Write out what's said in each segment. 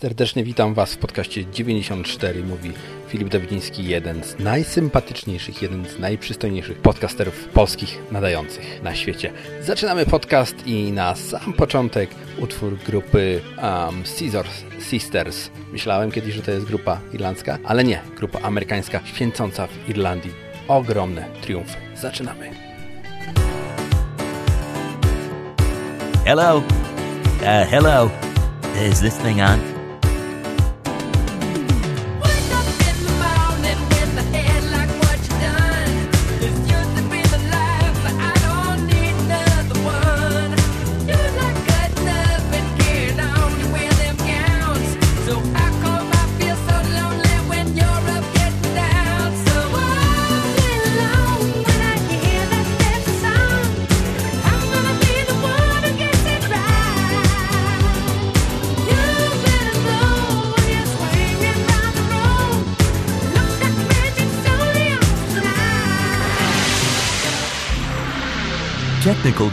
Serdecznie witam Was w podcaście 94, mówi Filip Dawidziński, jeden z najsympatyczniejszych, jeden z najprzystojniejszych podcasterów polskich nadających na świecie. Zaczynamy podcast i na sam początek utwór grupy um, Scissor Sisters. Myślałem kiedyś, że to jest grupa irlandzka, ale nie, grupa amerykańska święcąca w Irlandii ogromne triumfy. Zaczynamy. Hello? Uh, hello? Is this thing on?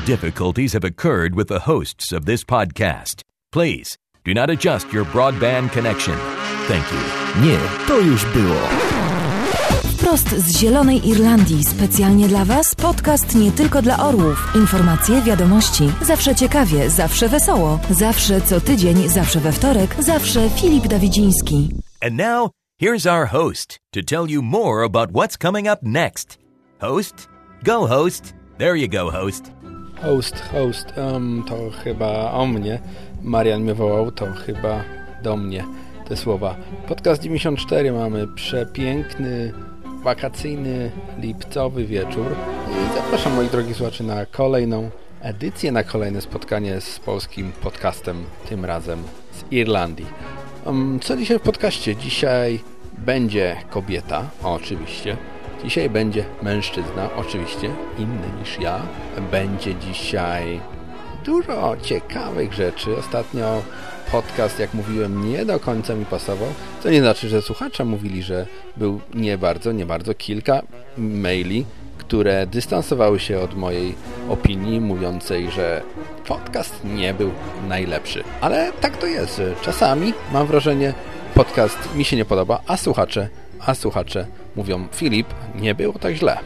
Difficulties have occurred with the hosts of this podcast. Please do not adjust your broadband connection. Thank you. Nie, to już było. Wprost z Zielonej Irlandii, specjalnie dla Was podcast nie tylko dla orłów. Informacje, wiadomości, zawsze ciekawie, zawsze wesoło, zawsze co tydzień, zawsze we wtorek, zawsze Filip Dawidziński. And now, here's our host to tell you more about what's coming up next. Host, go host. There you go, host. Host, host, um, to chyba o mnie. Marian mnie wołał, to chyba do mnie te słowa. Podcast 94 mamy przepiękny, wakacyjny, lipcowy wieczór. I zapraszam moich drogich słuchaczy na kolejną edycję, na kolejne spotkanie z polskim podcastem, tym razem z Irlandii. Um, co dzisiaj w podcaście? Dzisiaj będzie kobieta, oczywiście. Dzisiaj będzie mężczyzna, oczywiście inny niż ja. Będzie dzisiaj dużo ciekawych rzeczy. Ostatnio podcast, jak mówiłem, nie do końca mi pasował. To nie znaczy, że słuchacze mówili, że był nie bardzo, nie bardzo. Kilka maili, które dystansowały się od mojej opinii, mówiącej, że podcast nie był najlepszy. Ale tak to jest, że czasami mam wrażenie, podcast mi się nie podoba, a słuchacze, a słuchacze mówią Filip, nie było tak źle.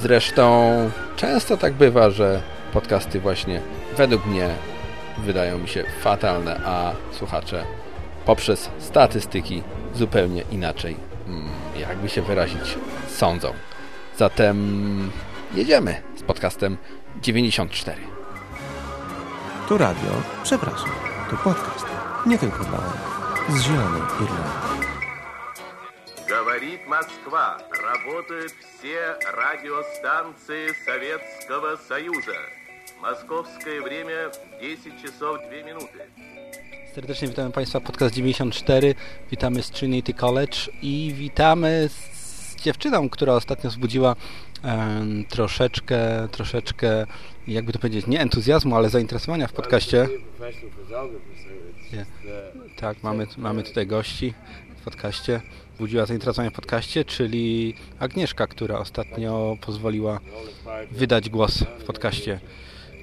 Zresztą często tak bywa, że podcasty właśnie według mnie wydają mi się fatalne, a słuchacze poprzez statystyki zupełnie inaczej, mm, jakby się wyrazić, sądzą. Zatem jedziemy z podcastem 94. To radio, przepraszam, to podcast, nie tylko dla z Zielonej Irlandii. Говорит Москва. Работают все радиостанции Советского Союза. Moskovskie время 10 czasów 2 minuty. Serdecznie witamy Państwa podcast 94. Witamy z Trinity College i witamy z dziewczyną, która ostatnio wzbudziła um, troszeczkę, troszeczkę, jakby to powiedzieć, nie entuzjazmu, ale zainteresowania w podcaście. Tak, mamy, mamy tutaj gości w podcaście budziła zainteresowanie w podcaście, czyli Agnieszka, która ostatnio pozwoliła wydać głos w podcaście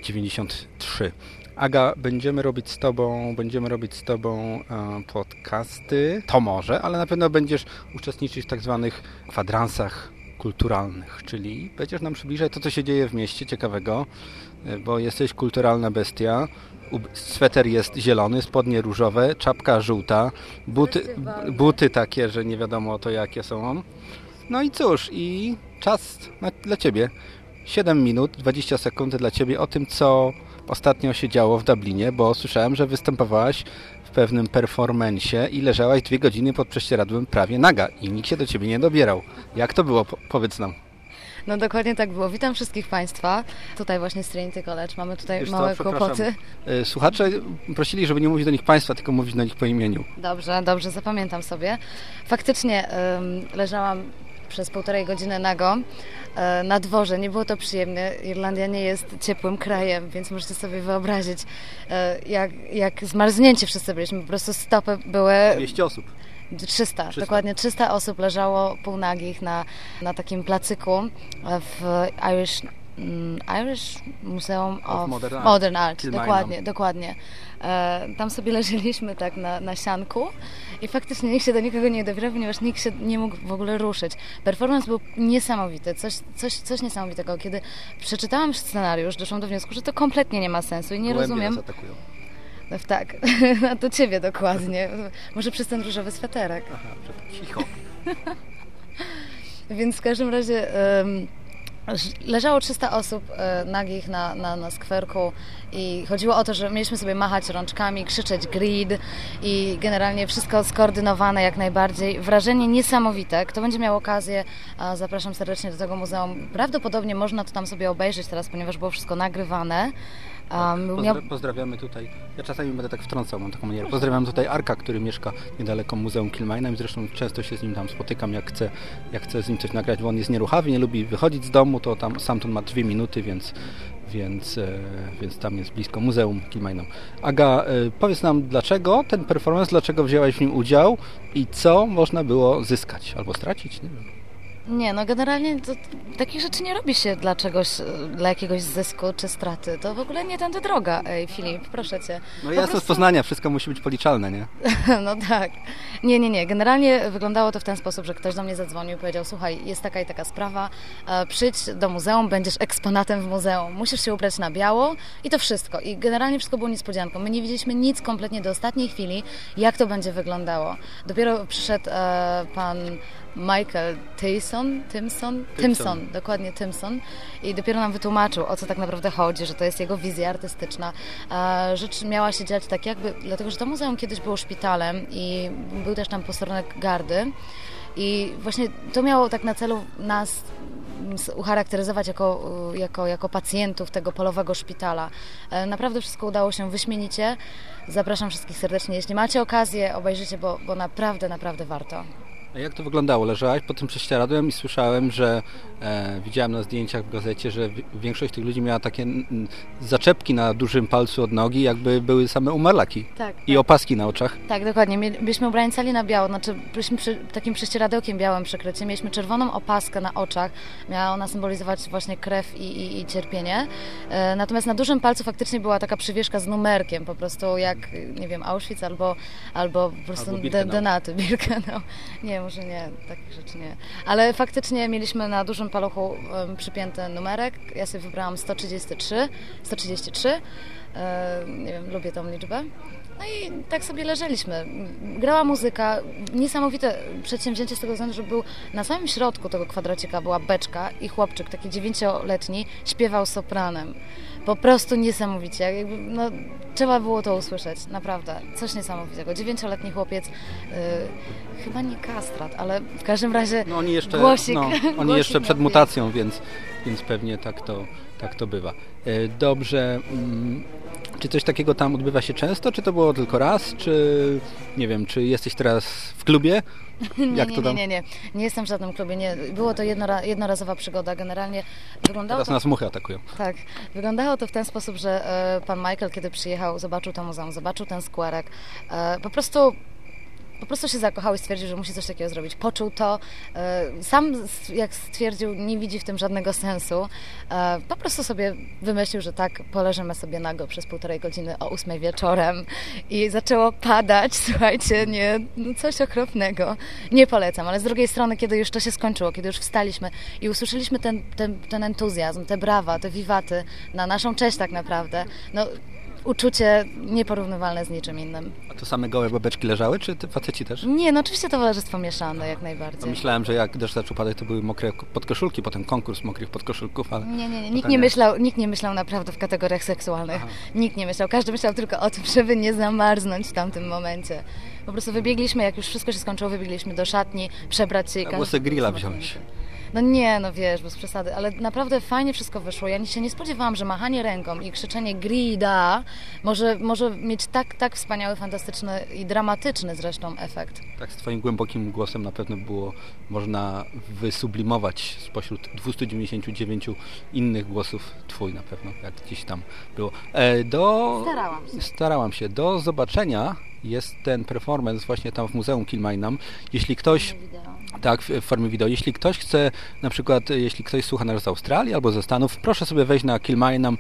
93. Aga, będziemy robić z Tobą, będziemy robić z Tobą e, podcasty, to może, ale na pewno będziesz uczestniczyć w tak zwanych kwadransach kulturalnych, czyli będziesz nam przybliżać to, co się dzieje w mieście ciekawego, e, bo jesteś kulturalna bestia, sweter jest zielony, spodnie różowe, czapka żółta, buty, buty takie, że nie wiadomo to jakie są. No i cóż, i czas dla Ciebie. 7 minut, 20 sekund dla Ciebie o tym, co ostatnio się działo w Dublinie, bo słyszałem, że występowałaś w pewnym performensie i leżałaś dwie godziny pod prześcieradłem prawie naga i nikt się do Ciebie nie dobierał. Jak to było? Powiedz nam. No dokładnie tak było. Witam wszystkich Państwa. Tutaj właśnie z Trinity College mamy tutaj Wiesz małe co, kłopoty. E, słuchacze prosili, żeby nie mówić do nich Państwa, tylko mówić do nich po imieniu. Dobrze, dobrze, zapamiętam sobie. Faktycznie leżałam przez półtorej godziny nago e, na dworze. Nie było to przyjemne. Irlandia nie jest ciepłym krajem, więc możecie sobie wyobrazić, e, jak, jak zmarznięci wszyscy byliśmy. Po prostu stopy były... 200 osób. 300, 300, dokładnie 300 osób leżało półnagich na, na takim placyku w Irish mm, Irish Museum of, Of Modern Art. Modern Art. Dokładnie, dokładnie. E, tam sobie leżeliśmy tak na, na sianku i faktycznie nikt się do nikogo nie dobierał, ponieważ nikt się nie mógł w ogóle ruszyć. Performance był niesamowity, coś, coś, coś niesamowitego. Kiedy przeczytałam scenariusz, doszłam do wniosku, że to kompletnie nie ma sensu i nie Gołębie rozumiem. nas atakują. No, tak, a to ciebie dokładnie. Może przez ten różowy sweterek. Aha, cicho. Więc w każdym razie ż- leżało 300 osób e, nagich na, na, na skwerku i chodziło o to, że mieliśmy sobie machać rączkami, krzyczeć grid i generalnie wszystko skoordynowane jak najbardziej. Wrażenie niesamowite. Kto będzie miał okazję, zapraszam serdecznie do tego muzeum. Prawdopodobnie można to tam sobie obejrzeć teraz, ponieważ było wszystko nagrywane. Um, miał... Pozdra- pozdrawiamy tutaj. Ja czasami będę tak wtrącał, mam taką manierę. Pozdrawiam tutaj Arka, który mieszka niedaleko Muzeum Kilmainham i zresztą często się z nim tam spotykam, jak chcę, jak chcę z nim coś nagrać, bo on jest nieruchawy, nie lubi wychodzić z domu, to tam stamtąd ma dwie minuty, więc, więc, e, więc tam jest blisko Muzeum Kilmainham. Aga, e, powiedz nam dlaczego ten performance, dlaczego wzięłaś w nim udział i co można było zyskać albo stracić? Nie wiem. Nie, no generalnie to, takich rzeczy nie robi się dla czegoś, e, dla jakiegoś zysku czy straty. To w ogóle nie tędy droga, ej Filip, proszę Cię. No ja jestem z Poznania, wszystko musi być policzalne, nie? No tak. Nie, nie, nie. Generalnie wyglądało to w ten sposób, że ktoś do mnie zadzwonił i powiedział, słuchaj, jest taka i taka sprawa, e, przyjdź do muzeum, będziesz eksponatem w muzeum, musisz się ubrać na biało i to wszystko. I generalnie wszystko było niespodzianką. My nie wiedzieliśmy nic kompletnie do ostatniej chwili, jak to będzie wyglądało. Dopiero przyszedł e, pan Michael Tyson, Timson, Timson, dokładnie Timson i dopiero nam wytłumaczył, o co tak naprawdę chodzi, że to jest jego wizja artystyczna. E, Rzecz miała się dziać tak jakby, dlatego że to muzeum kiedyś było szpitalem i był też tam posterunek gardy i właśnie to miało tak na celu nas ucharakteryzować jako, jako, jako pacjentów tego polowego szpitala. E, Naprawdę wszystko udało się wyśmienicie. Zapraszam wszystkich serdecznie. Jeśli macie okazję, obejrzyjcie, bo, bo naprawdę, naprawdę warto. A jak to wyglądało? Leżałaś pod tym prześcieradłem i słyszałem, że e, widziałem na zdjęciach w gazecie, że wi- większość tych ludzi miała takie zaczepki na dużym palcu od nogi, jakby były same umarlaki. Tak, I opaski na oczach. Tak, dokładnie. Byliśmy ubrani cali na biało, znaczy byliśmy przy takim prześcieradełkiem białym przykryciem. Mieliśmy czerwoną opaskę na oczach. Miała ona symbolizować właśnie krew i, i, i cierpienie. E, natomiast na dużym palcu faktycznie była taka przywieszka z numerkiem, po prostu jak, nie wiem, Auschwitz albo, albo po prostu Albo Birkenau. denaty, Birkenau. Nie, może nie, takich rzeczy nie. Ale faktycznie mieliśmy na dużym paluchu przypięty numerek. Ja sobie wybrałam 133, 133. E, nie wiem, lubię tą liczbę. No i tak sobie leżeliśmy. Grała muzyka, niesamowite przedsięwzięcie z tego względu, że był na samym środku tego kwadracika była beczka i chłopczyk, taki dziewięcioletni, śpiewał sopranem. Po prostu niesamowicie. Jakby, no, trzeba było to usłyszeć, naprawdę. Coś niesamowitego. Dziewięcioletni chłopiec, yy, chyba nie kastrat, ale w każdym razie No oni jeszcze, głosik. no, oni głosik jeszcze przed mutacją, więc, więc pewnie tak to, tak to bywa. E, Dobrze. Czy coś takiego tam odbywa się często, czy to było tylko raz, czy nie wiem, czy jesteś teraz w klubie? Nie, Jak nie, to nie, tam? nie, nie. Nie jestem w żadnym klubie. Nie. Było to jednora, jednorazowa przygoda. Generalnie wyglądało Teraz to nas muchy atakują. Tak, wyglądało to w ten sposób, że e, pan Michael, kiedy przyjechał, zobaczył to muzeum, zobaczył ten skwerek, e, po prostu po prostu się zakochał i stwierdził, że musi coś takiego zrobić. Poczuł to. e, Sam, jak stwierdził, nie widzi w tym żadnego sensu. E, Po prostu sobie wymyślił, że tak, poleżymy sobie nago przez półtorej godziny o ósmej wieczorem. I zaczęło padać, słuchajcie, nie, no coś okropnego. Nie polecam, ale z drugiej strony, kiedy już to się skończyło, kiedy już wstaliśmy i usłyszeliśmy ten, ten, ten entuzjazm, te brawa, te wiwaty na naszą cześć tak naprawdę, no uczucie nieporównywalne z niczym innym. A to same gołe babeczki leżały, czy ty faceci też? Nie, no oczywiście towarzystwo mieszane jak No najbardziej. myślałem, że jak deszcz zaczął padać, to były mokre podkoszulki, potem konkurs mokrych podkoszulków, ale... Nie, nie, nie. Nikt tak nie, myślał, nikt nie myślał naprawdę w kategoriach seksualnych. Nikt nie myślał. Każdy myślał tylko o tym, żeby nie zamarznąć w tamtym momencie. Po prostu wybiegliśmy, jak już wszystko się skończyło, wybiegliśmy do szatni, przebrać się i A głosy grilla wziąć. No nie, no wiesz, bez przesady, ale naprawdę fajnie wszystko wyszło. Ja się nie spodziewałam, że machanie ręką i krzyczenie grida może, może mieć tak, tak wspaniały, fantastyczny i dramatyczny zresztą efekt. Tak z twoim głębokim głosem na pewno było można wysublimować spośród 299 innych głosów twój na pewno, jak gdzieś tam było. E, do... Starałam się. Starałam się. Do zobaczenia jest ten performance właśnie tam w Muzeum Kilmainham. Jeśli ktoś tak, w, formie wideo. Jeśli ktoś chce, na przykład, jeśli ktoś słucha nas z Australii albo ze Stanów, proszę sobie wejść na Kilmainham.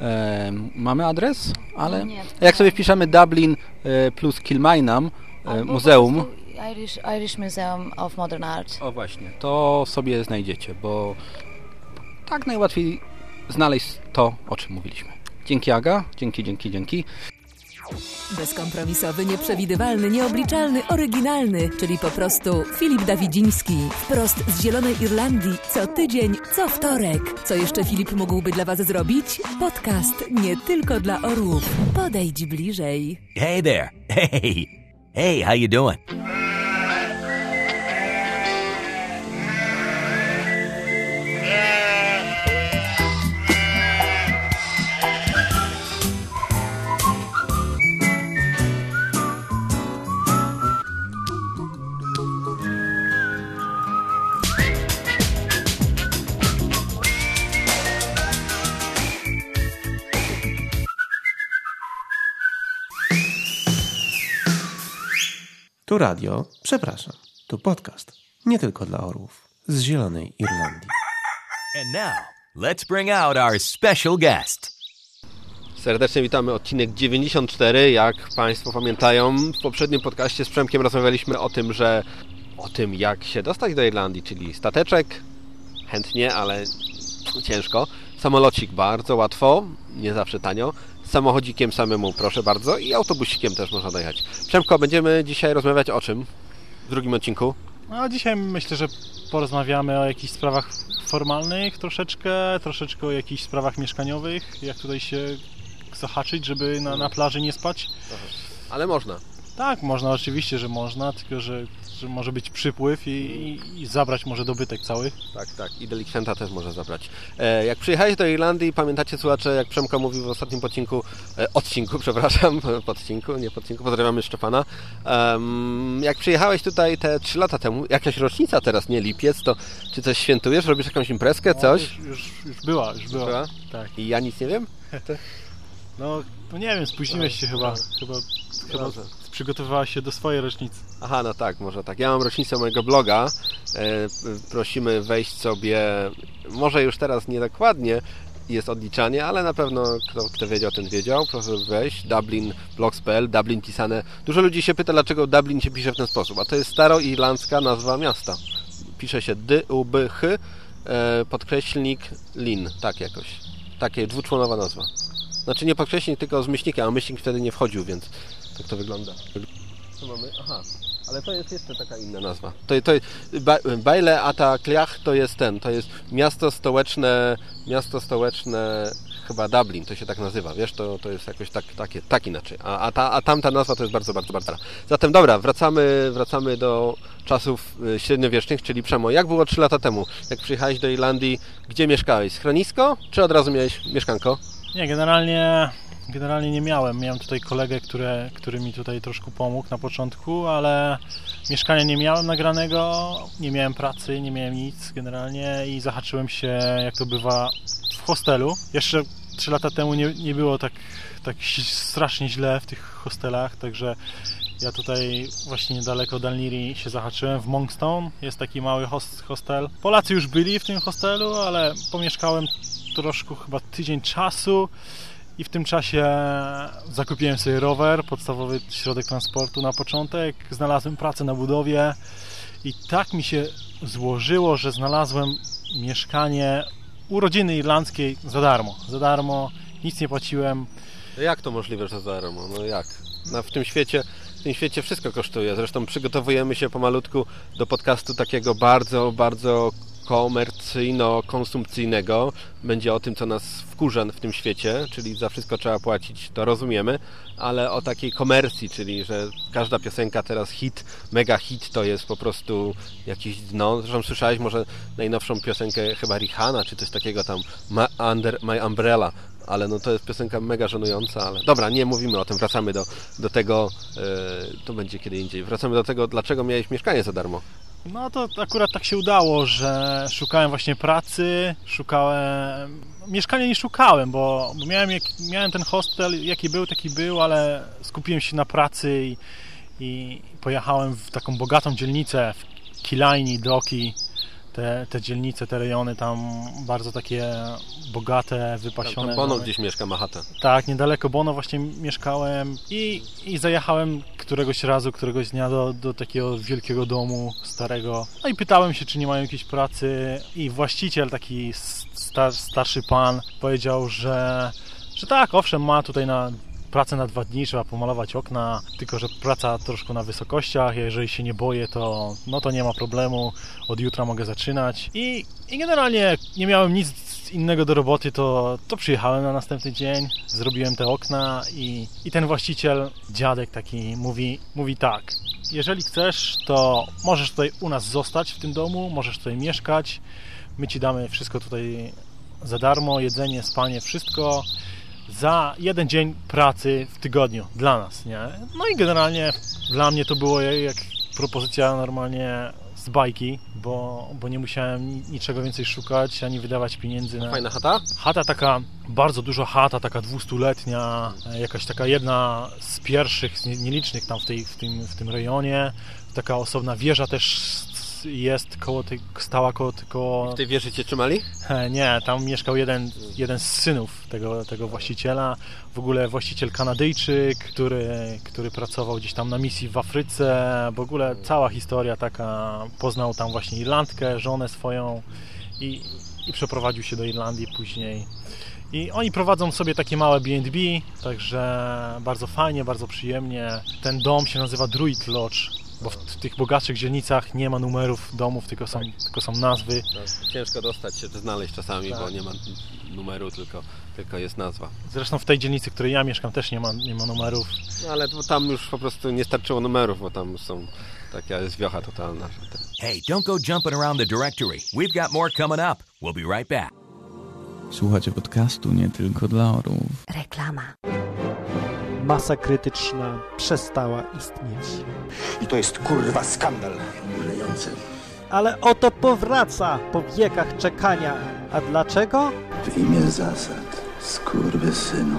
E, mamy adres, ale No nie. jak sobie wpiszemy Dublin e, plus Kilmainham e, muzeum, Irish, Irish Museum of Modern Art. o właśnie, to sobie znajdziecie, bo tak najłatwiej znaleźć to, o czym mówiliśmy. Dzięki Aga, dzięki, dzięki, dzięki. Bezkompromisowy, nieprzewidywalny, nieobliczalny, oryginalny, czyli po prostu Filip Dawidziński. Wprost z Zielonej Irlandii, co tydzień, co wtorek. Co jeszcze Filip mógłby dla Was zrobić? Podcast nie tylko dla orłów. Podejdź bliżej. Hey there. Hey. Hey, how you doing? Tu radio, przepraszam, tu podcast. Nie tylko dla orłów. Z Zielonej Irlandii. And now, let's bring out our special guest. Serdecznie witamy, odcinek 94. Jak Państwo pamiętają, w poprzednim podcaście z Przemkiem rozmawialiśmy o tym, że o tym, jak się dostać do Irlandii, czyli stateczek, chętnie, ale ciężko. Samolocik bardzo łatwo, nie zawsze tanio. Samochodzikiem samemu, proszę bardzo, i autobusikiem też można dojechać. Przemko, będziemy dzisiaj rozmawiać o czym w drugim odcinku? No, dzisiaj myślę, że porozmawiamy o jakichś sprawach formalnych troszeczkę, troszeczkę o jakichś sprawach mieszkaniowych, jak tutaj się zahaczyć, żeby na, na plaży nie spać. Ale można. Tak, można oczywiście, że można, tylko że, że może być przypływ i, i, i zabrać może dobytek cały. Tak, tak. I delikwenta też może zabrać. E, jak przyjechałeś do Irlandii, pamiętacie słuchacze, jak Przemko mówił w ostatnim podcinku, e, odcinku, przepraszam, podcinku, nie podcinku, pozdrawiamy Szczepana. Jak przyjechałeś tutaj te 3 lata temu, jakaś rocznica teraz, nie lipiec, to czy coś świętujesz, robisz jakąś imprezkę, coś? No, już, już, już była, już była. Była? Tak. I ja nic nie wiem? No, no nie wiem, spóźniłeś się chyba. Chyba, chyba Dobrze. przygotowywałaś się do swojej rocznicy. Aha, no tak, może tak. Ja mam rocznicę mojego bloga. E, prosimy wejść sobie, może już teraz nie dokładnie jest odliczanie, ale na pewno kto, kto wiedział, ten wiedział. Proszę wejść. Dublin, Dublin pisane. Dużo ludzi się pyta, dlaczego Dublin się pisze w ten sposób, a to jest staroirlandzka nazwa miasta. Pisze się D-U-B-H, e, podkreślnik Lin, tak jakoś. Takie dwuczłonowa nazwa. Znaczy nie podkreślnik, tylko z myślnikiem, a myślnik wtedy nie wchodził, więc tak to wygląda. Co mamy? Aha, ale to jest jeszcze taka inna nazwa. To, to, Ba- Baile Ata Cliach to jest ten, to jest miasto stołeczne, miasto stołeczne chyba Dublin, to się tak nazywa, wiesz, to, to jest jakoś tak, takie, tak inaczej. A, a, ta, a tamta nazwa to jest bardzo, bardzo, bardzo. Zatem dobra, wracamy, wracamy do czasów y, średniowiecznych, czyli Przemo. Jak było 3 lata temu? Jak przyjechałeś do Irlandii, gdzie mieszkałeś? Schronisko, czy od razu miałeś mieszkanko? Nie, generalnie, generalnie nie miałem. Miałem tutaj kolegę, który, który mi tutaj troszkę pomógł na początku, ale mieszkania nie miałem nagranego, nie miałem pracy, nie miałem nic generalnie i zahaczyłem się, jak to bywa, w hostelu. Jeszcze 3 lata temu nie, nie było tak, tak strasznie źle w tych hostelach, także ja tutaj właśnie niedaleko Dalniri się zahaczyłem w Monkstone. Jest taki mały host, hostel. Polacy już byli w tym hostelu, ale pomieszkałem troszkę chyba tydzień czasu i w tym czasie zakupiłem sobie rower, podstawowy środek transportu na początek. Znalazłem pracę na budowie i tak mi się złożyło, że znalazłem mieszkanie u rodziny irlandzkiej za darmo. Za darmo, nic nie płaciłem. No Jak to możliwe, że za darmo? No jak? No w tym świecie, w tym świecie wszystko kosztuje. Zresztą przygotowujemy się pomalutku do podcastu takiego bardzo, bardzo komercyjno-konsumpcyjnego. Będzie o tym, co nas wkurza w tym świecie, czyli za wszystko trzeba płacić, to rozumiemy, ale o takiej komercji, czyli że każda piosenka teraz hit, mega hit, to jest po prostu jakiś dno. Zresztą słyszałeś może najnowszą piosenkę chyba Rihana, czy coś takiego tam, My, Under My Umbrella, ale no to jest piosenka mega żenująca, ale dobra, nie mówimy o tym, wracamy do, do tego, e, to będzie kiedy indziej. Wracamy do tego, dlaczego miałeś mieszkanie za darmo. No to akurat tak się udało, że szukałem właśnie pracy, szukałem... Mieszkania nie szukałem, bo, bo miałem, jak, miałem ten hostel, jaki był, taki był, ale skupiłem się na pracy i, i pojechałem w taką bogatą dzielnicę w Kilajni, Doki, te, te dzielnice, te rejony tam bardzo takie bogate, wypasione. Tam Bono Mamy- gdzieś mieszka, Mahata. tak, niedaleko Bono właśnie mieszkałem i, i zajechałem któregoś razu, któregoś dnia do, do takiego wielkiego domu starego. No i pytałem się, czy nie mają jakiejś pracy i właściciel, taki star, starszy pan, powiedział, że, że tak, owszem, ma tutaj na pracę na dwa dni, trzeba pomalować okna, tylko że praca troszkę na wysokościach, jeżeli się nie boję, to no to nie ma problemu, od jutra mogę zaczynać. I, i generalnie nie miałem nic innego do roboty, to, to przyjechałem na następny dzień, zrobiłem te okna i, i ten właściciel, dziadek taki, mówi, mówi tak, jeżeli chcesz, to możesz tutaj u nas zostać w tym domu, możesz tutaj mieszkać, my ci damy wszystko tutaj za darmo, jedzenie, spanie, wszystko za jeden dzień pracy w tygodniu dla nas, nie? No i generalnie dla mnie to było jak propozycja normalnie z bajki, bo, bo nie musiałem ni- niczego więcej szukać, ani wydawać pieniędzy na... Fajna chata? Chata taka, bardzo duża chata, taka dwustuletnia, jakaś taka jedna z pierwszych, z nie- nielicznych tam w, tej, w, tym, w tym rejonie. Taka osobna wieża też jest koło tej, stała koło, koło W tej wieży cię trzymali? E, Nie, tam mieszkał jeden, jeden z synów tego, tego właściciela. W ogóle właściciel Kanadyjczyk, który, który pracował gdzieś tam na misji w Afryce. W ogóle cała historia taka. Poznał tam właśnie Irlandkę, żonę swoją i, i przeprowadził się do Irlandii później. I oni prowadzą sobie takie małe B&B, także bardzo fajnie, bardzo przyjemnie. Ten dom się nazywa Druid Lodge, bo w, tych bogatszych dzielnicach nie ma numerów domów, tylko są, tylko są nazwy. No, ciężko dostać się, czy znaleźć czasami, Tak. bo nie ma numeru, tylko, tylko jest nazwa. Zresztą w tej dzielnicy, w której ja mieszkam, też nie ma, nie ma numerów. No, ale tam już po prostu nie starczyło numerów, bo tam są taka jest wiocha totalna. Hey, don't go jumping around the directory. We've got more coming up. We'll be right back. Słuchacie podcastu nie tylko dla orłów. Reklama. Masa krytyczna przestała istnieć. I to jest kurwa skandal. Ale oto powraca po wiekach czekania. A dlaczego? W imię zasad, skurwysynu.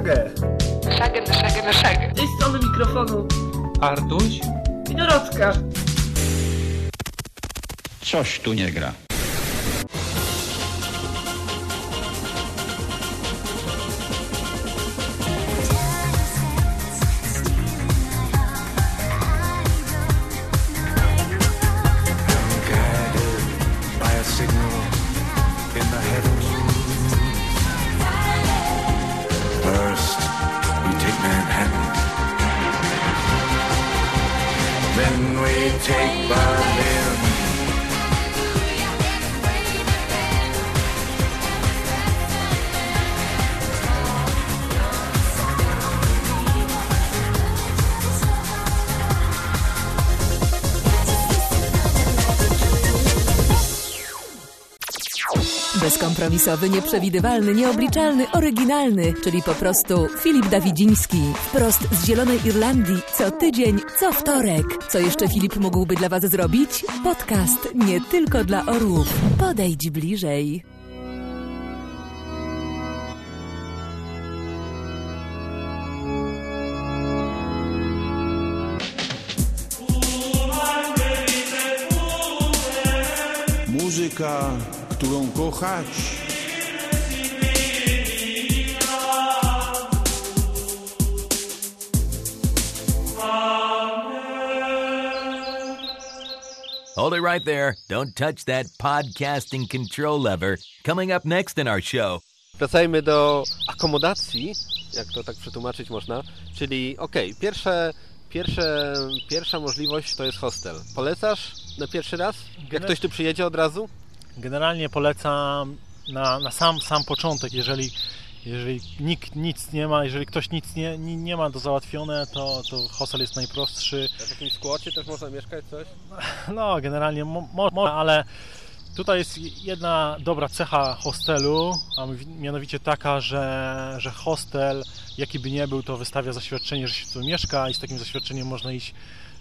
Szagę! Szagę, na szagę, na szagę. Z tej strony mikrofonu Artuś? i Dorotka. Coś tu nie gra. Bezkompromisowy, nieprzewidywalny, nieobliczalny, oryginalny, czyli po prostu Filip Dawidziński. Wprost z Zielonej Irlandii, co tydzień, co wtorek. Co jeszcze Filip mógłby dla Was zrobić? Podcast nie tylko dla orłów. Podejdź bliżej. Muzyka, którą kochać. Hold it right there. Don't touch that podcasting control lever. Coming up next in our show. Wracajmy do akomodacji, jak to tak przetłumaczyć można. Czyli okej, pierwsze, pierwsze, pierwsza możliwość to jest hostel. Polecasz na pierwszy raz? Jak ktoś tu przyjedzie od razu? Generalnie polecam na, na sam, sam początek, jeżeli, jeżeli nikt nic nie ma, jeżeli ktoś nic nie, nie, nie ma do załatwione, to, to hostel jest najprostszy. W jakimś skłocie też można mieszkać coś? No, generalnie mo- mo- można, ale tutaj jest jedna dobra cecha hostelu, a mianowicie taka, że, że hostel, jaki by nie był, to wystawia zaświadczenie, że się tu mieszka i z takim zaświadczeniem można iść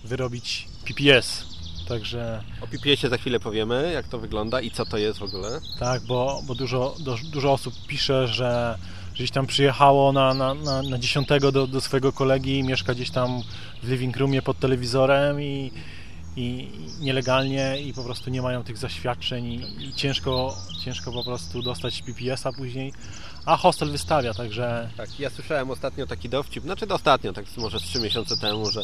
wyrobić PPS. Także O PPS-ie za chwilę powiemy, jak to wygląda i co to jest w ogóle. tak, bo, bo dużo, dużo osób pisze, że gdzieś tam przyjechało na, na, na, na dziesiątego do, do swojego kolegi, mieszka gdzieś tam w living roomie pod telewizorem i, i nielegalnie i po prostu nie mają tych zaświadczeń i, i ciężko, ciężko po prostu dostać PPS-a później, a hostel wystawia, także Tak, ja słyszałem ostatnio taki dowcip, znaczy ostatnio, tak może trzy miesiące temu, że,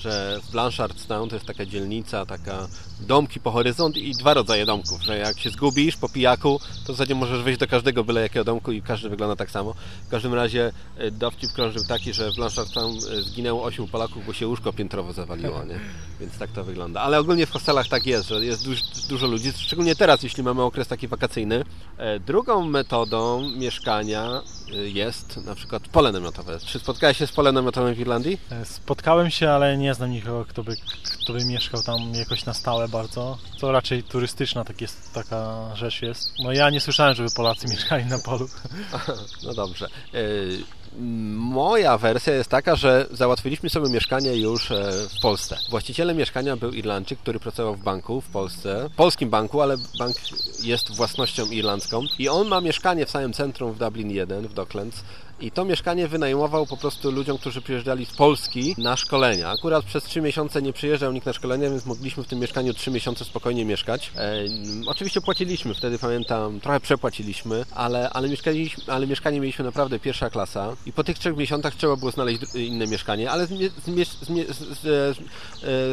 że w Blanchardstown to jest taka dzielnica, taka domki po horyzont i dwa rodzaje domków, że jak się zgubisz po pijaku, to w zasadzie możesz wejść do każdego byle jakiego domku i każdy wygląda tak samo. W każdym razie e, dowcip krążył taki, że w Blanchardstown e, zginęło 8 Polaków, bo się łóżko piętrowo zawaliło, nie? Więc tak to wygląda. Ale ogólnie w hostelach tak jest, że jest duż, dużo ludzi, szczególnie teraz, jeśli mamy okres taki wakacyjny. E, Drugą metodą mieszkania e, jest na przykład pole namiotowe. Czy spotkałeś się z polem namiotowym w Irlandii? e, spotkałem się, ale nie znam nikogo, kto by, kto by mieszkał tam jakoś na stałe bardzo. To raczej turystyczna tak jest, taka rzecz jest. No ja nie słyszałem, żeby Polacy mieszkali na polu. No dobrze. Moja wersja jest taka, że załatwiliśmy sobie mieszkanie już e, w Polsce. Właścicielem mieszkania był Irlandczyk, który pracował w banku w Polsce, polskim banku, ale bank jest własnością irlandzką i on ma mieszkanie w samym centrum w Dublin 1, w Docklands i to mieszkanie wynajmował po prostu ludziom, którzy przyjeżdżali z Polski na szkolenia. Akurat przez trzy miesiące nie przyjeżdżał nikt na szkolenia, więc mogliśmy w tym mieszkaniu trzy miesiące spokojnie mieszkać. E, oczywiście płaciliśmy, wtedy pamiętam, trochę przepłaciliśmy, ale, ale, mieszkaliśmy, ale mieszkanie mieliśmy naprawdę pierwsza klasa i po tych trzech miesiącach trzeba było znaleźć inne mieszkanie, ale e,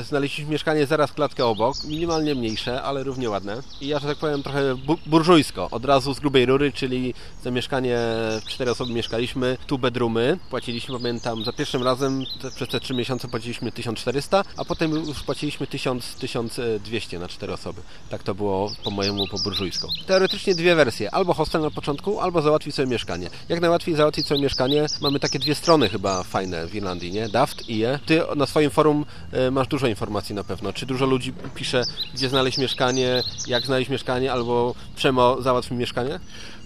znaleźliśmy mieszkanie zaraz klatkę obok, minimalnie mniejsze, ale równie ładne. I ja, że tak powiem, trochę bu, burżujsko, od razu z grubej rury, czyli za mieszkanie w cztery osoby mieszkaliśmy, tu bedroomy, płaciliśmy, pamiętam, za pierwszym razem te, przez te trzy miesiące płaciliśmy 1400, a potem już płaciliśmy 1000, 1200 na cztery osoby. Tak to było po mojemu po. Teoretycznie dwie wersje, albo hostel na początku, albo załatwić sobie mieszkanie. Jak najłatwiej załatwić sobie mieszkanie, mamy takie dwie strony chyba fajne w Irlandii, nie? Daft i je. Ty na swoim forum e, masz dużo informacji na pewno. Czy dużo ludzi pisze, gdzie znaleźć mieszkanie, jak znaleźć mieszkanie, albo Przemo załatw mi mieszkanie?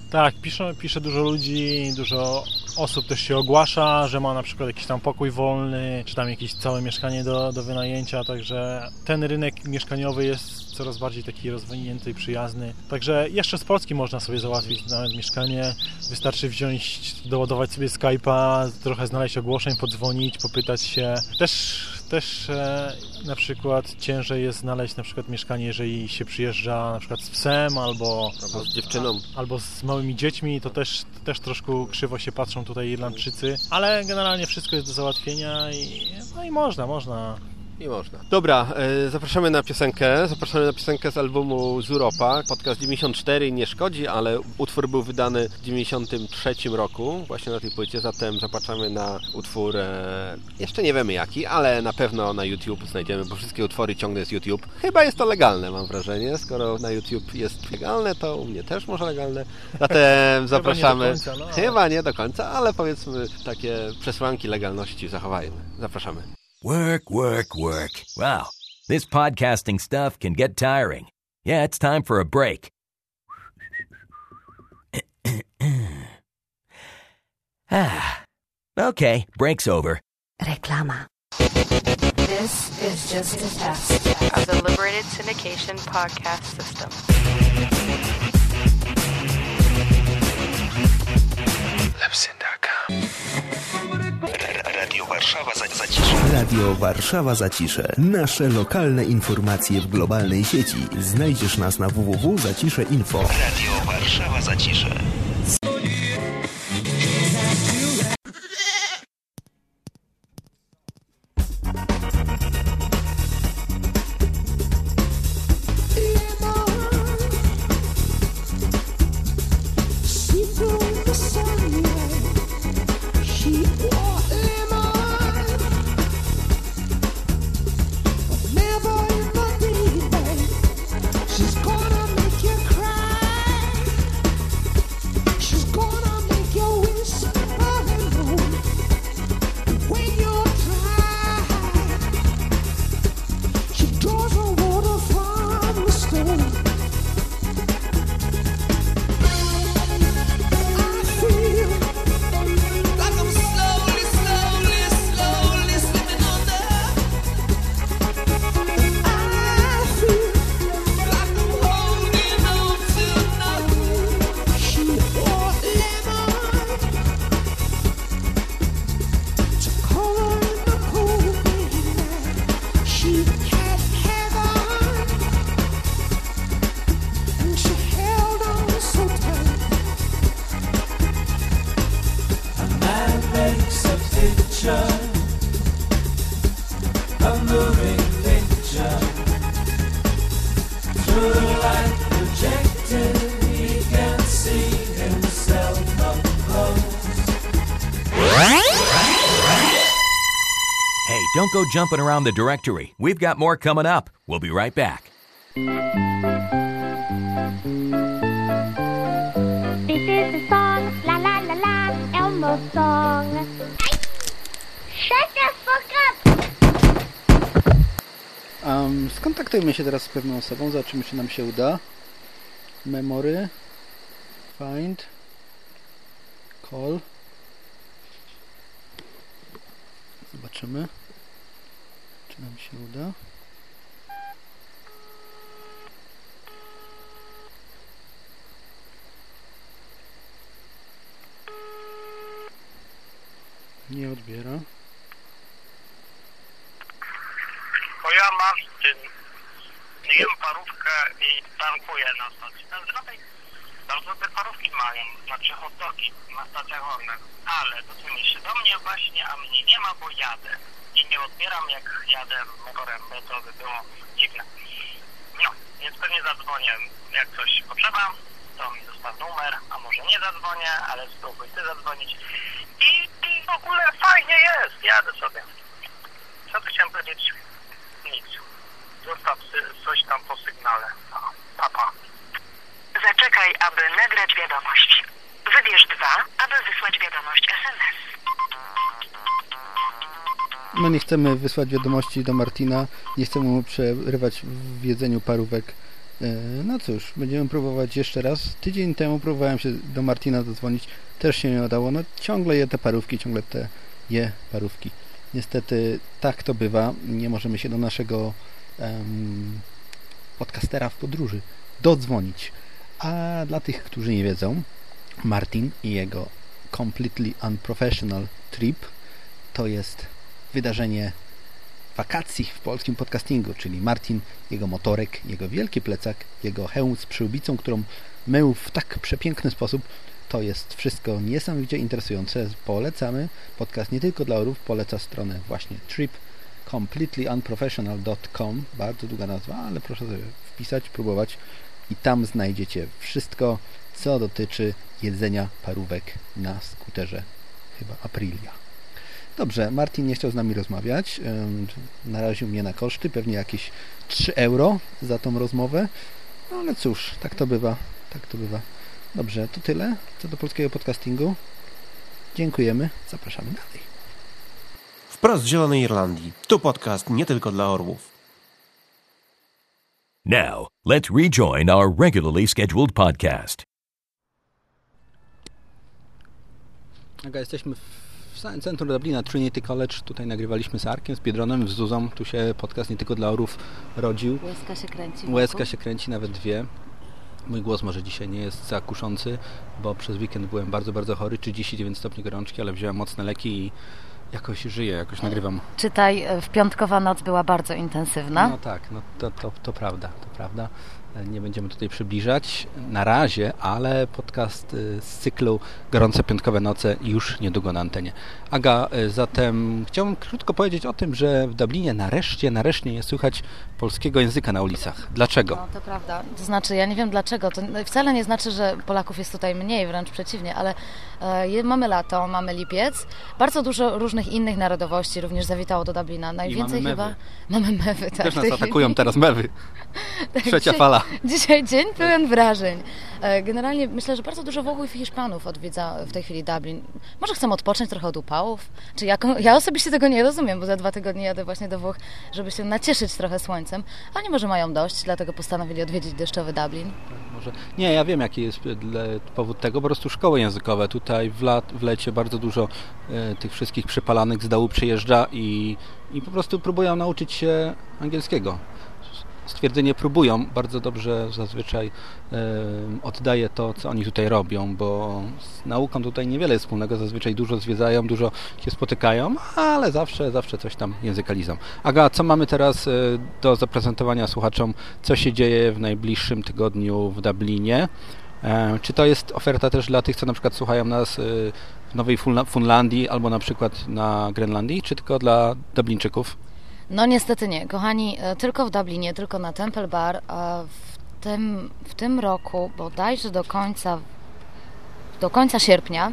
Tak, pisze, pisze dużo ludzi, dużo osób też się ogłasza, że ma na przykład jakiś tam pokój wolny, czy tam jakieś całe mieszkanie do, do wynajęcia, także ten rynek mieszkaniowy jest coraz bardziej taki rozwinięty i przyjazny. Także jeszcze z Polski można sobie załatwić nawet mieszkanie. Wystarczy wziąć, doładować sobie Skype'a, trochę znaleźć ogłoszeń, podzwonić, popytać się. Też, też e, na przykład ciężej jest znaleźć na przykład mieszkanie, jeżeli się przyjeżdża na przykład z psem albo, Albo z dziewczyną. albo z małymi dziećmi, to też, też troszkę krzywo się patrzą tutaj Irlandczycy, ale generalnie wszystko jest do załatwienia i, no i można, można. Nie można. Dobra, e, zapraszamy na piosenkę. Zapraszamy na piosenkę z albumu z Europa. Podcast 94 nie szkodzi, ale utwór był wydany w 93 roku, właśnie na tej płycie, zatem zapraszamy na utwór, e, jeszcze nie wiemy jaki, ale na pewno na YouTube znajdziemy, bo wszystkie utwory ciągle z YouTube. Chyba jest to legalne, mam wrażenie. Skoro na YouTube jest legalne, to u mnie też może legalne. Zatem zapraszamy. nie do końca, no, Chyba nie do końca, ale powiedzmy takie przesłanki legalności zachowajmy. Zapraszamy. Work, work, work. Wow. This podcasting stuff can get tiring. Yeah, it's time for a break. ah. Okay, break's over. Reklama. This is just a test of the Liberated Syndication podcast system. Radio Warszawa za zacisze. Radio Warszawa Zacisze. Nasze lokalne informacje w globalnej sieci. Znajdziesz nas na www.zacisze.info. Radio Warszawa Zacisze. Jumping around the directory. We've got more coming up. We'll be right back. This is the song, la la la la, Elmo song. Shut the fuck up! Um, skontaktujmy się teraz z pewną osobą, zobaczymy czy nam się uda. Memory. Find. Call. Zobaczymy, czy nam się uda. Nie odbiera. Bo ja Marcin jem parówkę i tankuję na stacji benzynowej. Bardzo te parówki mają, znaczy hot dogi na stacjach wolnych. Ale dodzwoni się do mnie właśnie, a mnie nie ma, bo jadę. Nie odbieram jak jadę motorem, bo to by było dziwne. No, więc pewnie zadzwonię, jak coś potrzeba, to mi zostaw numer, a może nie zadzwonię, ale spróbuj ty zadzwonić. I, I w ogóle fajnie jest, jadę sobie. Co tu chciałem powiedzieć? Nic. Zostaw coś tam po sygnale. Papa. Zaczekaj, aby nagrać wiadomość. Wybierz dwa, aby wysłać wiadomość SMS. No nie chcemy wysłać wiadomości do Martina, nie chcemy mu przerywać w jedzeniu parówek. E, No cóż, będziemy próbować jeszcze raz. Tydzień temu próbowałem się do Martina zadzwonić, też się nie udało. No ciągle je te parówki, ciągle te je parówki. Niestety tak to bywa. Nie możemy się do naszego em, podcastera w podróży dodzwonić. A dla tych, którzy nie wiedzą, Martin i jego Completely Unprofessional Trip to jest wydarzenie wakacji w polskim podcastingu, czyli Martin, jego motorek, jego wielki plecak, jego hełm z przyłbicą, którą mył w tak przepiękny sposób. To jest wszystko niesamowicie interesujące. Polecamy podcast nie tylko dla orów, poleca stronę właśnie trip completelyunprofessional.com bardzo długa nazwa, ale proszę sobie wpisać, próbować i tam znajdziecie wszystko, co dotyczy jedzenia parówek na skuterze chyba Aprilia. Dobrze, Martin nie chciał z nami rozmawiać. Naraził mnie na koszty, pewnie jakieś 3 euro za tą rozmowę. No ale cóż, tak to bywa. Tak to bywa. Dobrze, to tyle co do polskiego podcastingu. Dziękujemy, zapraszamy dalej. Wprost z Zielonej Irlandii. Tu podcast nie tylko dla orłów. Now, let's rejoin our regularly scheduled podcast. Aga, jesteśmy w samym centrum Dublina, Trinity College. Tutaj nagrywaliśmy z Arkiem, z Biedronem, z Zuzą. Tu się podcast nie tylko dla orów rodził. Łezka się kręci. Łezka się kręci, nawet dwie. Mój głos może dzisiaj nie jest za kuszący, bo przez weekend byłem bardzo, bardzo chory, 39 stopni gorączki, ale wziąłem mocne leki i jakoś żyję, jakoś nagrywam. Czytaj, w piątkowa noc była bardzo intensywna. No tak, no to, to, to prawda, to prawda. E, Nie będziemy tutaj przybliżać na razie, ale podcast y, z cyklu Gorące Piątkowe Noce już niedługo na antenie. Aga, y, zatem chciałbym krótko powiedzieć o tym, że w Dublinie nareszcie, nareszcie nie słychać polskiego języka na ulicach. Dlaczego? No, to prawda. To znaczy, ja nie wiem dlaczego. To wcale nie znaczy, że Polaków jest tutaj mniej, wręcz przeciwnie, ale e, mamy lato, mamy lipiec. Bardzo dużo różnych innych narodowości również zawitało do Dublina. Najwięcej mamy chyba... mewy. Mamy mewy, tak. Też nas atakują teraz mewy. Tak, Trzecia dzisiaj- fala. Dzisiaj dzień pełen wrażeń. E, Generalnie myślę, że bardzo dużo Włochów i Hiszpanów odwiedza w tej chwili Dublin. Może chcą odpocząć trochę od upałów? Czy jaką... Ja osobiście tego nie rozumiem, bo za dwa tygodnie jadę właśnie do Włoch, żeby się nacieszyć trochę słońcem. Oni może mają dość, dlatego postanowili odwiedzić deszczowy Dublin. Może. Nie, ja wiem jaki jest dla- powód tego, po prostu szkoły językowe. Tutaj w, lat, w lecie bardzo dużo e, tych wszystkich przypalanych z dołu przyjeżdża i, i po prostu próbują nauczyć się angielskiego. Stwierdzenie próbują bardzo dobrze zazwyczaj oddaje to, co oni tutaj robią, bo z nauką tutaj niewiele jest wspólnego, zazwyczaj dużo zwiedzają, dużo się spotykają, ale zawsze, zawsze coś tam języka lizą. Aga, co mamy teraz e, do zaprezentowania słuchaczom, co się dzieje w najbliższym tygodniu w Dublinie? E, Czy to jest oferta też dla tych, co na przykład słuchają nas e, w Nowej Funla- Funlandii albo na przykład na Grenlandii, czy tylko dla Dublińczyków? No niestety nie. Kochani, e, tylko w Dublinie, tylko na Temple Bar, w tym, w tym roku, bodajże do końca do końca sierpnia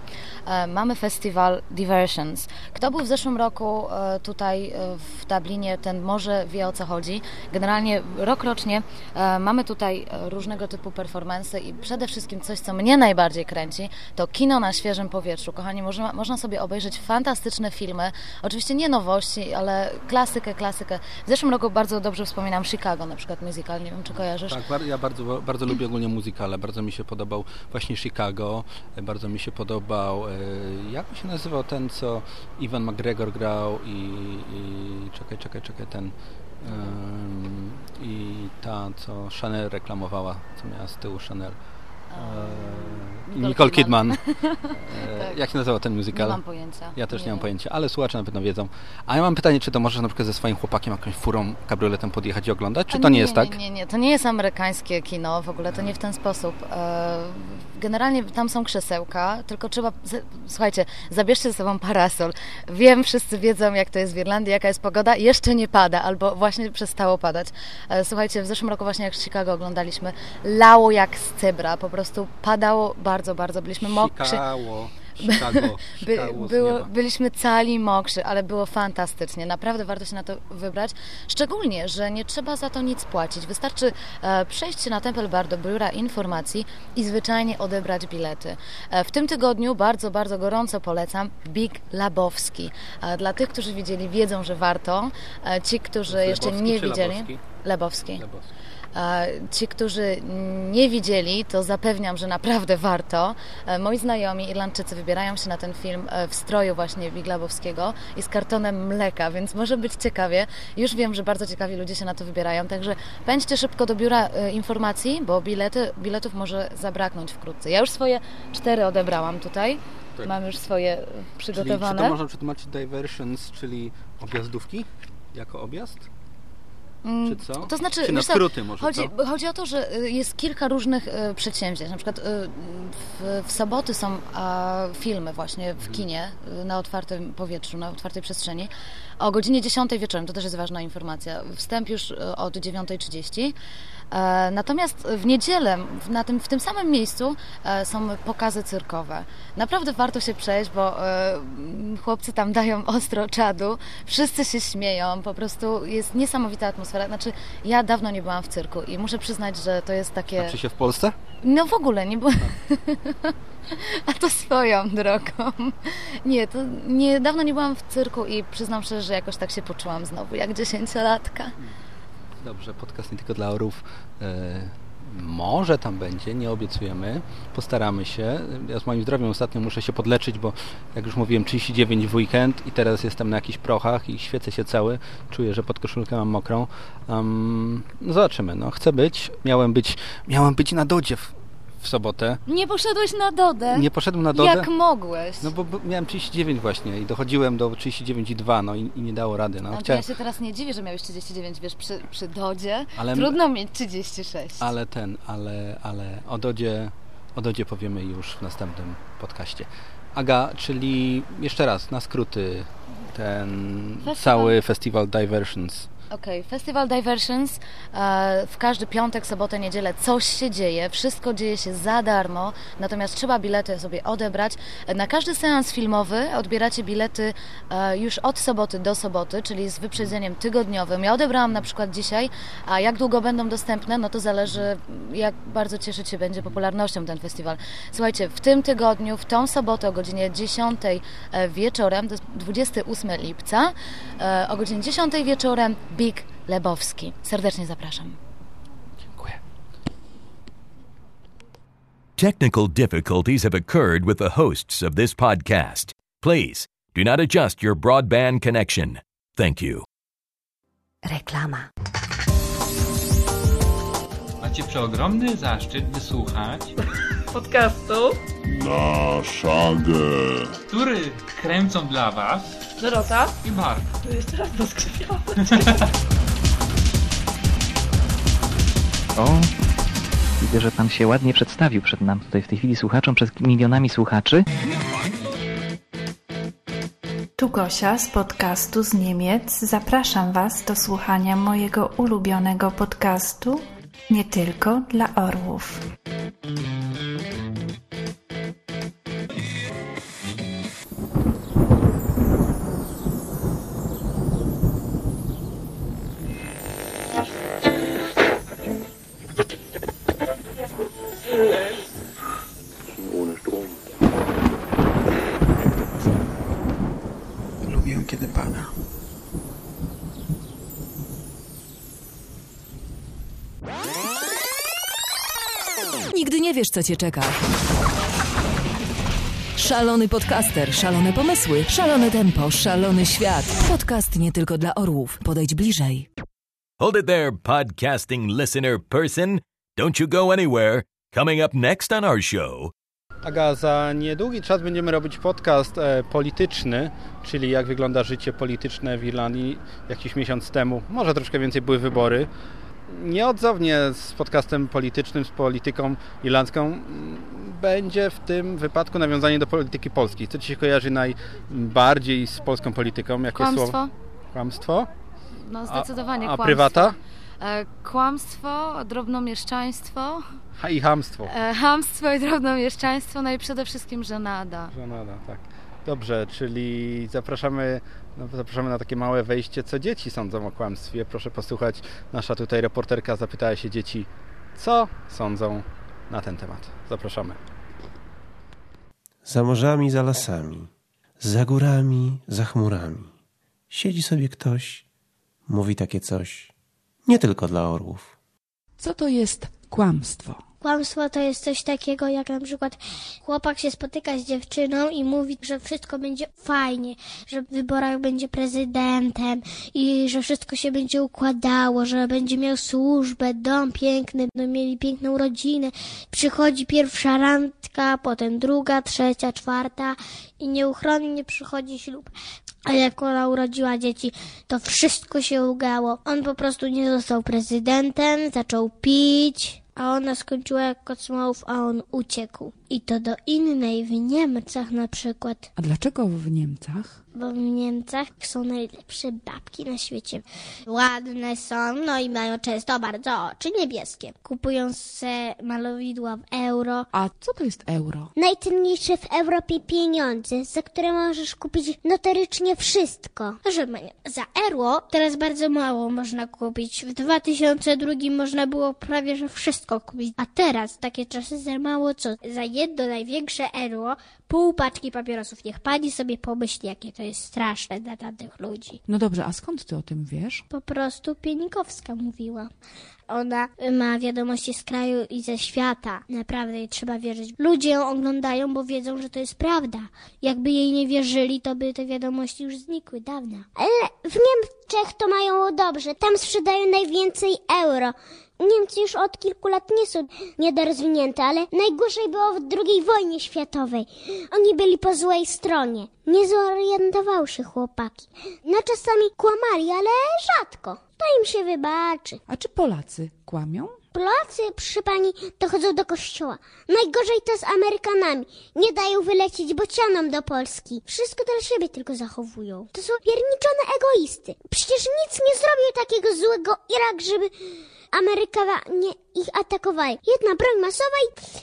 mamy festiwal Diversions. Kto był w zeszłym roku e, tutaj e, w Dublinie, ten może wie o co chodzi. Generalnie rokrocznie e, mamy tutaj e, różnego typu performance i przede wszystkim coś, co mnie najbardziej kręci, to kino na świeżym powietrzu. Kochani, można, można sobie obejrzeć fantastyczne filmy. Oczywiście nie nowości, ale klasykę, klasykę. W zeszłym roku bardzo dobrze wspominam Chicago, na przykład musical, nie wiem czy kojarzysz. Tak, ja bardzo, bardzo lubię ogólnie muzykale. Bardzo mi się podobał właśnie Chicago. e, Bardzo mi się podobał, e, jak się nazywał ten, co Ivan McGregor grał i, i czekaj, czekaj, czekaj, ten em, i ta, co Chanel reklamowała, co miała z tyłu Chanel. E, Nicole Nicole Kidman. Kidman. E, Tak. Jak się nazywał ten musical? Nie mam pojęcia. Ja też nie, Nie mam pojęcia, ale słuchacze na pewno wiedzą. A ja mam pytanie, czy to możesz na przykład ze swoim chłopakiem jakąś furą, kabrioletem podjechać i oglądać, czy to nie, jest tak? Nie, nie, nie, to nie jest amerykańskie kino, w ogóle to nie w ten sposób. Generalnie tam są krzesełka, tylko trzeba, słuchajcie, zabierzcie ze sobą parasol. Wiem, wszyscy wiedzą jak to jest w Irlandii, jaka jest pogoda, jeszcze nie pada, albo właśnie przestało padać. E, Słuchajcie, w zeszłym roku właśnie jak z Chicago oglądaliśmy, lało jak z cebra, po prostu padało bardzo, bardzo, byliśmy mokrzy. Sikało, Chicago, By, było, byliśmy cali mokrzy, ale było fantastycznie. Naprawdę warto się na to wybrać. Szczególnie, że nie trzeba za to nic płacić. Wystarczy e, przejść się na Temple Bar do biura informacji i zwyczajnie odebrać bilety. E, w tym tygodniu bardzo, bardzo gorąco polecam Big Labowski. E, dla tych, którzy widzieli, wiedzą, że warto. E, ci, którzy jeszcze nie widzieli... Lebowski? Lebowski. Lebowski. Ci, którzy nie widzieli, to zapewniam, że naprawdę warto. E, Moi znajomi Irlandczycy wybierają się na ten film e, w stroju właśnie Biglabowskiego i z kartonem mleka, więc może być ciekawie. Już wiem, że bardzo ciekawi ludzie się na to wybierają, także pędźcie szybko do biura e, informacji, bo bilety, biletów może zabraknąć wkrótce. Ja już swoje cztery odebrałam tutaj. Tak. Mam już swoje e, Czyli, czy przygotowane. to można przetłumaczyć diversions, czyli objazdówki jako objazd? Mm, Czy co? To znaczy, Czy na skróty może, chodzi, co? chodzi o to, że y, jest kilka różnych y, przedsięwzięć. Na przykład y, w, w soboty są filmy właśnie w kinie y, na otwartym powietrzu, na otwartej przestrzeni. O godzinie 10 wieczorem, to też jest ważna informacja. Wstęp już od 9.30. E, Natomiast w niedzielę w, na tym, w tym samym miejscu e, są pokazy cyrkowe. Naprawdę warto się przejść, bo e, chłopcy tam dają ostro czadu, wszyscy się śmieją, po prostu jest niesamowita atmosfera. Znaczy, ja dawno nie byłam w cyrku i muszę przyznać, że to jest takie... Znaczy się w Polsce? No w ogóle nie było. A to swoją drogą. Nie, to nie, dawno nie byłam w cyrku i przyznam szczerze, że jakoś tak się poczułam znowu, jak dziesięciolatka. Dobrze, podcast nie tylko dla orów. E, może tam będzie, nie obiecujemy. Postaramy się. Ja z moim zdrowiem ostatnio muszę się podleczyć, bo jak już mówiłem, 39 w weekend i teraz jestem na jakichś prochach i świecę się cały. Czuję, że pod koszulkę mam mokrą. Um, no zobaczymy. No, chcę być. Miałem być, miałem być na Dodzie w, w sobotę. Nie poszedłeś na Dodę? Nie poszedłem na Dodę. Jak mogłeś? No bo miałem 39 właśnie i dochodziłem do 39,2 no i, i nie dało rady. No, chciałem, ja się teraz nie dziwię, że miałeś 39, wiesz, przy, przy Dodzie Ale- trudno mieć 36. Ale ten, ale, ale o Dodzie, o Dodzie powiemy już w następnym podcaście. Aga, czyli jeszcze raz, na skróty, ten Festiwal- cały festiwal Diversions. Okej, Festival Diversions. E, w każdy piątek, sobotę, niedzielę coś się dzieje. Wszystko dzieje się za darmo, natomiast trzeba bilety sobie odebrać. Na każdy seans filmowy odbieracie bilety e, już od soboty do soboty, czyli z wyprzedzeniem tygodniowym. Ja odebrałam na przykład dzisiaj, a jak długo będą dostępne, no to zależy, jak bardzo cieszyć się będzie popularnością ten festiwal. Słuchajcie, w tym tygodniu, w tą sobotę o godzinie 10 e, wieczorem, to jest 28 lipca, o godzinie 10 wieczorem Big Lebowski. Serdecznie zapraszam. Technical difficulties have occurred with the hosts of this podcast. Please do not adjust your broadband connection. Thank you. Reklama. Macie przeogromny zaszczyt wysłuchać Podcastu na szagę, który kręcą dla Was Dorota. i Mark. To jeszcze raz doskrzypiałam. O, widzę, że pan się ładnie przedstawił przed nam tutaj w tej chwili słuchaczom, przed milionami słuchaczy. Tu Gosia z podcastu z Niemiec. Zapraszam Was do słuchania mojego ulubionego podcastu Nie tylko dla orłów. Wiesz, co cię czeka. Szalony podcaster, szalone pomysły, szalone tempo, szalony świat. Podcast nie tylko dla orłów. Podejdź bliżej. Hold it there, podcasting listener person. Don't you go anywhere. Coming up next on our show. Aga, za niedługi czas będziemy robić podcast e, polityczny, czyli jak wygląda życie polityczne w Irlandii jakiś miesiąc temu. Może troszkę więcej były wybory. Nieodzownie z podcastem politycznym, z polityką irlandzką mm, będzie w tym wypadku nawiązanie do polityki polskiej. Co Ci się kojarzy najbardziej z polską polityką? Jakie Kłamstwo. Słowo? Kłamstwo? No zdecydowanie a kłamstwo. prywata? E, kłamstwo, drobnomieszczaństwo, Ha, I hamstwo. e, hamstwo i drobnomieszczaństwo, no i przede wszystkim żenada. Żenada, tak. Dobrze, czyli zapraszamy, no, zapraszamy na takie małe wejście, co dzieci sądzą o kłamstwie. Proszę posłuchać, nasza tutaj reporterka zapytała się dzieci, co sądzą na ten temat. Zapraszamy. Za morzami, za lasami, za górami, za chmurami. Siedzi sobie ktoś, mówi takie coś. Nie tylko dla orłów. Co to jest kłamstwo? Kłamstwo to jest coś takiego, jak na przykład chłopak się spotyka z dziewczyną i mówi, że wszystko będzie fajnie, że w wyborach będzie prezydentem i że wszystko się będzie układało, że będzie miał służbę, dom piękny, będą mieli piękną rodzinę. Przychodzi pierwsza randka, potem druga, trzecia, czwarta i nieuchronnie przychodzi ślub. A jak ona urodziła dzieci, to wszystko się ugało. On po prostu nie został prezydentem, zaczął pić, a ona skończyła jak kocmołów, a on uciekł. I to do innej w Niemcach na przykład. A dlaczego w Niemcach? Bo w Niemcach są najlepsze babki na świecie. Ładne są, no i mają często bardzo oczy niebieskie. Kupują se malowidła w euro. A co to jest euro? Najcenniejsze w Europie pieniądze, za które możesz kupić notorycznie wszystko. Proszę mnie, za euro teraz bardzo mało można kupić. W 2002 można było prawie że wszystko kupić. A teraz takie czasy za mało co? Za jedno największe euro pół paczki papierosów. Niech pani sobie pomyśli, jakie to jest straszne dla tamtych ludzi. No dobrze, a skąd ty o tym wiesz? Po prostu Pienikowska mówiła. Ona ma wiadomości z kraju i ze świata. Naprawdę jej trzeba wierzyć. Ludzie ją oglądają, bo wiedzą, że to jest prawda. Jakby jej nie wierzyli, to by te wiadomości już znikły dawno. Ale w Niemczech to mają dobrze. Tam sprzedają najwięcej euro. Niemcy już od kilku lat nie są niedorozwinięte, ale najgorzej było w II wojnie światowej. Oni byli po złej stronie. Nie zorientowały się chłopaki. No czasami kłamali, ale rzadko. To im się wybaczy. A czy Polacy kłamią? Polacy, przy pani, dochodzą do kościoła. Najgorzej to z Amerykanami. Nie dają wylecieć bocianom do Polski. Wszystko dla siebie tylko zachowują. To są pierniczone egoisty. Przecież nic nie zrobił takiego złego Irak, żeby Amerykanie ich atakowali. Jedna broń masowa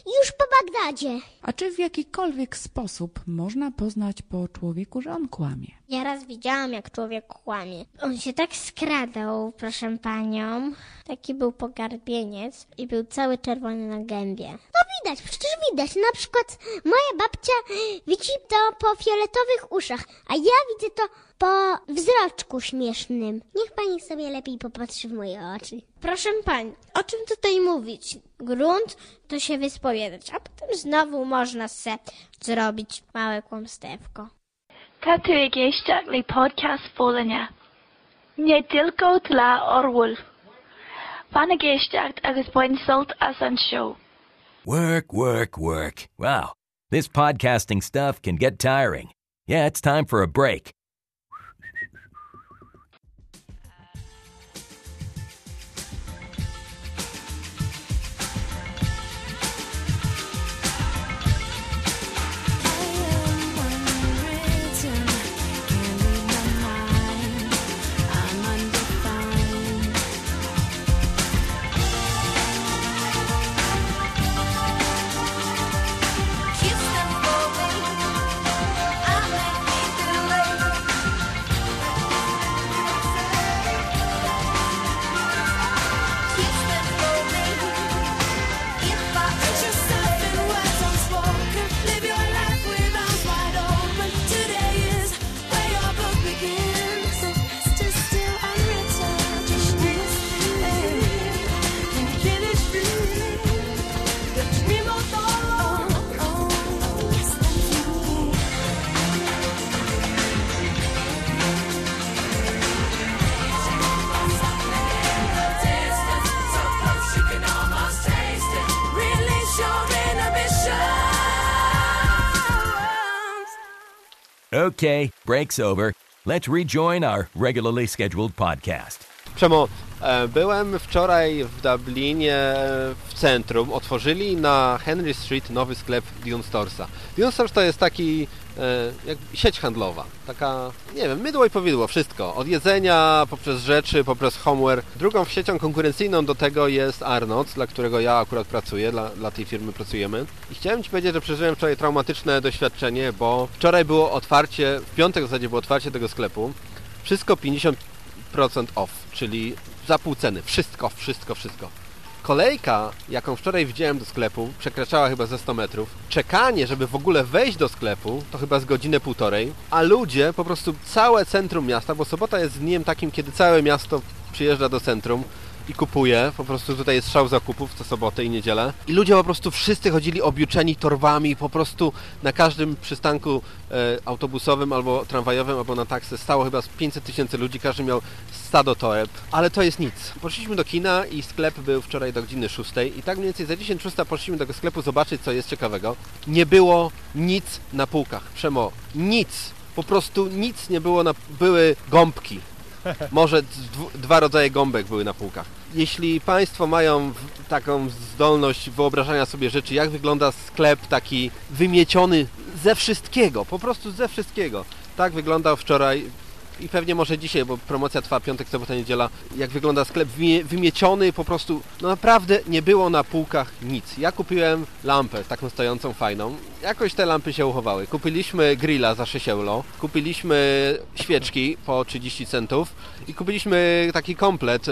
i już po Bagdadzie. A czy w jakikolwiek sposób można poznać po człowieku, że on kłamie? Ja raz widziałam, jak człowiek kłamie. On się tak skradał, proszę panią. Taki był pogarbieniec i był cały czerwony na gębie. No widać, przecież widać. Na przykład moja babcia widzi to po fioletowych uszach, a ja widzę to po wzroczku śmiesznym. Niech pani sobie lepiej popatrzy w moje oczy. Proszę pani, o czym tutaj mówić? Grunt to się wyspowiadać, a potem znowu można se zrobić małe kłamstewko. Tatuj geściak podcast Folenia. Nie tylko dla orłów. Pana geściak agus bhain sult as an show. Work, work, work. Wow. This podcasting stuff can get tiring. Yeah, it's time for a break. Okay, break's over. Let's rejoin our regularly scheduled podcast. E, byłem wczoraj w Dublinie e, w centrum. Otworzyli na Henry Street nowy sklep Dune Storesa. Dune Stores to jest taki e, jak sieć handlowa. Taka, nie wiem, mydło i powidło, wszystko. Od jedzenia, poprzez rzeczy, poprzez homeware. Drugą siecią konkurencyjną do tego jest Arnold, dla którego ja akurat pracuję, dla, dla tej firmy pracujemy. I chciałem Ci powiedzieć, że przeżyłem wczoraj traumatyczne doświadczenie, bo wczoraj było otwarcie, w piątek w zasadzie było otwarcie tego sklepu. Wszystko 50% off, czyli za pół ceny. Wszystko, wszystko, wszystko. Kolejka, jaką wczoraj widziałem do sklepu, przekraczała chyba ze 100 metrów. Czekanie, żeby w ogóle wejść do sklepu, to chyba z godzinę półtorej. A ludzie, po prostu całe centrum miasta, bo sobota jest dniem takim, kiedy całe miasto przyjeżdża do centrum i kupuje. Po prostu tutaj jest szał zakupów co sobotę i niedzielę. I ludzie po prostu wszyscy chodzili objuczeni torbami, po prostu na każdym przystanku e, autobusowym albo tramwajowym albo na taksy stało chyba z 500 tysięcy ludzi, każdy miał stado toreb. Ale to jest nic. Poszliśmy do kina i sklep był wczoraj do godziny 6 i tak mniej więcej za 10 szósta poszliśmy do tego sklepu zobaczyć co jest ciekawego. Nie było nic na półkach. Przemo, nic. Po prostu nic nie było na... Były gąbki. Może dwa rodzaje gąbek były na półkach. Jeśli Państwo mają taką zdolność wyobrażania sobie rzeczy, jak wygląda sklep taki wymieciony ze wszystkiego, po prostu ze wszystkiego. Tak wyglądał wczoraj i pewnie może dzisiaj, bo promocja trwa piątek, sobota, niedziela. Jak wygląda sklep wymie- wymieciony, po prostu no naprawdę nie było na półkach nic. Ja kupiłem lampę, taką stojącą, fajną. Jakoś te lampy się uchowały. Kupiliśmy grilla za 6 euro, kupiliśmy świeczki po 30 centów i kupiliśmy taki komplet, e,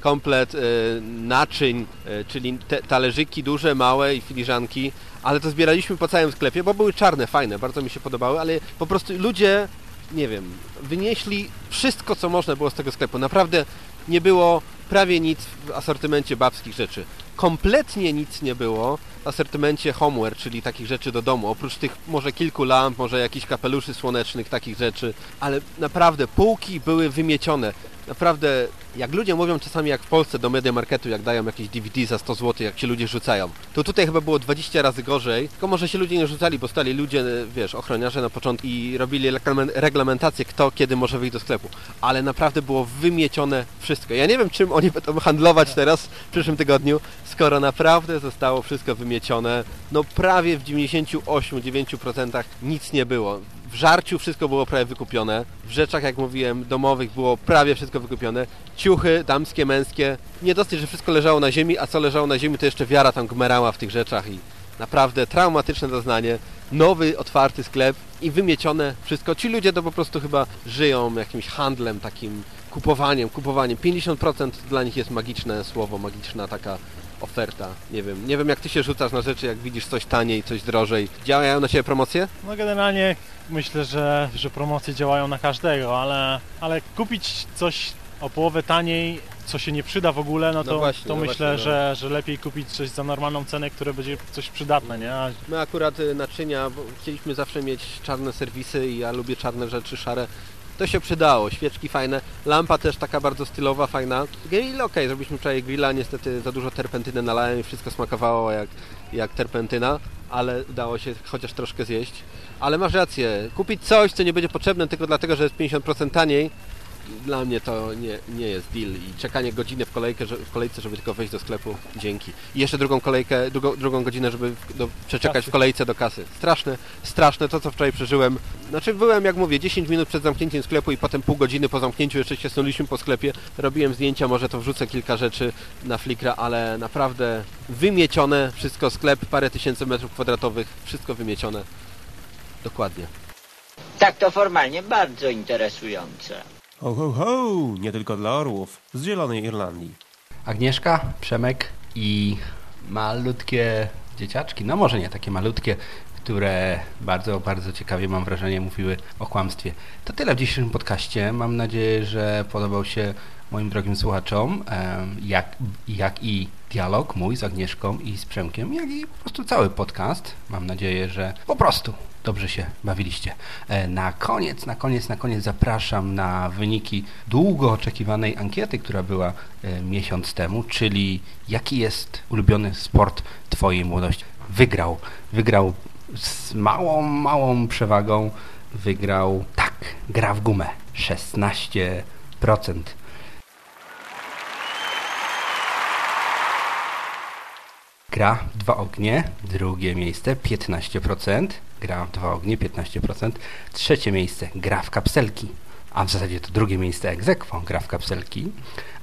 komplet e, naczyń, e, czyli talerzyki duże, małe i filiżanki, ale to zbieraliśmy po całym sklepie, bo były czarne, fajne, bardzo mi się podobały, ale po prostu ludzie nie wiem, wynieśli wszystko, co można było z tego sklepu. Naprawdę nie było prawie nic w asortymencie babskich rzeczy. Kompletnie nic nie było w asortymencie homeware, czyli takich rzeczy do domu. Oprócz tych może kilku lamp, może jakichś kapeluszy słonecznych, takich rzeczy. Ale naprawdę półki były wymiecione. Naprawdę, jak ludzie mówią czasami jak w Polsce do Media Marketu, jak dają jakieś DVD za 100 zł, jak się ludzie rzucają, to tutaj chyba było 20 razy gorzej, tylko może się ludzie nie rzucali, bo stali ludzie, wiesz, ochroniarze na początku i robili reglamentację, kto kiedy może wyjść do sklepu. Ale naprawdę było wymiecione wszystko. Ja nie wiem, czym oni będą handlować teraz w przyszłym tygodniu, skoro naprawdę zostało wszystko wymiecione. No prawie w 98-9% nic nie było. W żarciu wszystko było prawie wykupione. W rzeczach, jak mówiłem, domowych było prawie wszystko wykupione. Ciuchy, damskie, męskie. Nie dosyć, że wszystko leżało na ziemi, a co leżało na ziemi, to jeszcze wiara tam gmerała w tych rzeczach i naprawdę traumatyczne doznanie. Nowy, otwarty sklep i wymiecione wszystko. Ci ludzie to po prostu chyba żyją jakimś handlem, takim kupowaniem, kupowaniem. 50% dla nich jest magiczne słowo, magiczna taka oferta. Nie wiem, nie wiem jak ty się rzucasz na rzeczy, jak widzisz coś taniej, coś drożej. Działają na ciebie promocje? No generalnie myślę, że, że promocje działają na każdego, ale, ale kupić coś o połowę taniej, co się nie przyda w ogóle, no No to, właśnie, to no myślę, właśnie, no. że, że lepiej kupić coś za normalną cenę, które będzie coś przydatne, nie? A My akurat y, naczynia, bo chcieliśmy zawsze mieć czarne serwisy i ja lubię czarne rzeczy, szare. To się przydało, świeczki fajne, lampa też taka bardzo stylowa, fajna. Grill okej, zrobiliśmy wczoraj grilla, niestety za dużo terpentyny nalałem i wszystko smakowało jak, jak terpentyna, ale udało się chociaż troszkę zjeść. Ale masz rację, kupić coś, co nie będzie potrzebne tylko dlatego, że jest 50% taniej, dla mnie to nie, nie jest deal i czekanie godziny w, kolejkę, że, w kolejce, żeby tylko wejść do sklepu, dzięki. I jeszcze drugą kolejkę, drugą, drugą godzinę, żeby do, przeczekać Kasy. w kolejce do kasy. Straszne, straszne to, co wczoraj przeżyłem. Znaczy byłem, jak mówię, 10 minut przed zamknięciem sklepu i potem pół godziny po zamknięciu jeszcze się snuliśmy po sklepie. Robiłem zdjęcia, może to wrzucę kilka rzeczy na Flickra, ale naprawdę wymiecione wszystko, sklep, parę tysięcy metrów kwadratowych, wszystko wymiecione. Dokładnie. Tak to formalnie bardzo interesujące. Ho, ho, ho! Nie tylko dla orłów z Zielonej Irlandii. Agnieszka, Przemek i malutkie dzieciaczki, no może nie takie malutkie, które bardzo, bardzo ciekawie mam wrażenie mówiły o kłamstwie. To tyle w dzisiejszym podcaście. Mam nadzieję, że podobał się moim drogim słuchaczom, jak, jak i dialog mój z Agnieszką i z Przemkiem, jak i po prostu cały podcast. Mam nadzieję, że po prostu dobrze się bawiliście. E, Na koniec, na koniec, na koniec zapraszam na wyniki długo oczekiwanej ankiety, która była e, miesiąc temu, czyli jaki jest ulubiony sport Twojej młodości. Wygrał, wygrał z małą, małą przewagą wygrał tak, gra w gumę 16%. Gra w dwa ognie, drugie miejsce 15%, gra w dwa ognie 15%, trzecie miejsce gra w kapselki, a w zasadzie to drugie miejsce egzekwo gra w kapselki,